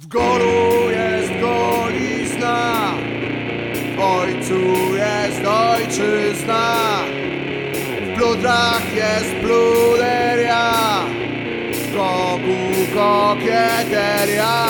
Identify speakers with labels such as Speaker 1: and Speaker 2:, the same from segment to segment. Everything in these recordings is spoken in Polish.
Speaker 1: W golu jest golizna, w ojcu jest ojczyzna, w bludrach jest bluderia, w kogu kokieteria.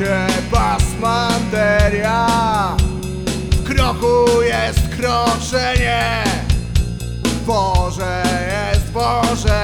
Speaker 2: się pasmanteria. W
Speaker 1: kroku jest kroczenie. Boże jest Boże